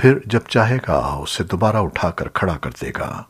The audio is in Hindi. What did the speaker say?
फिर जब चाहेगा उसे दोबारा उठाकर खड़ा कर देगा।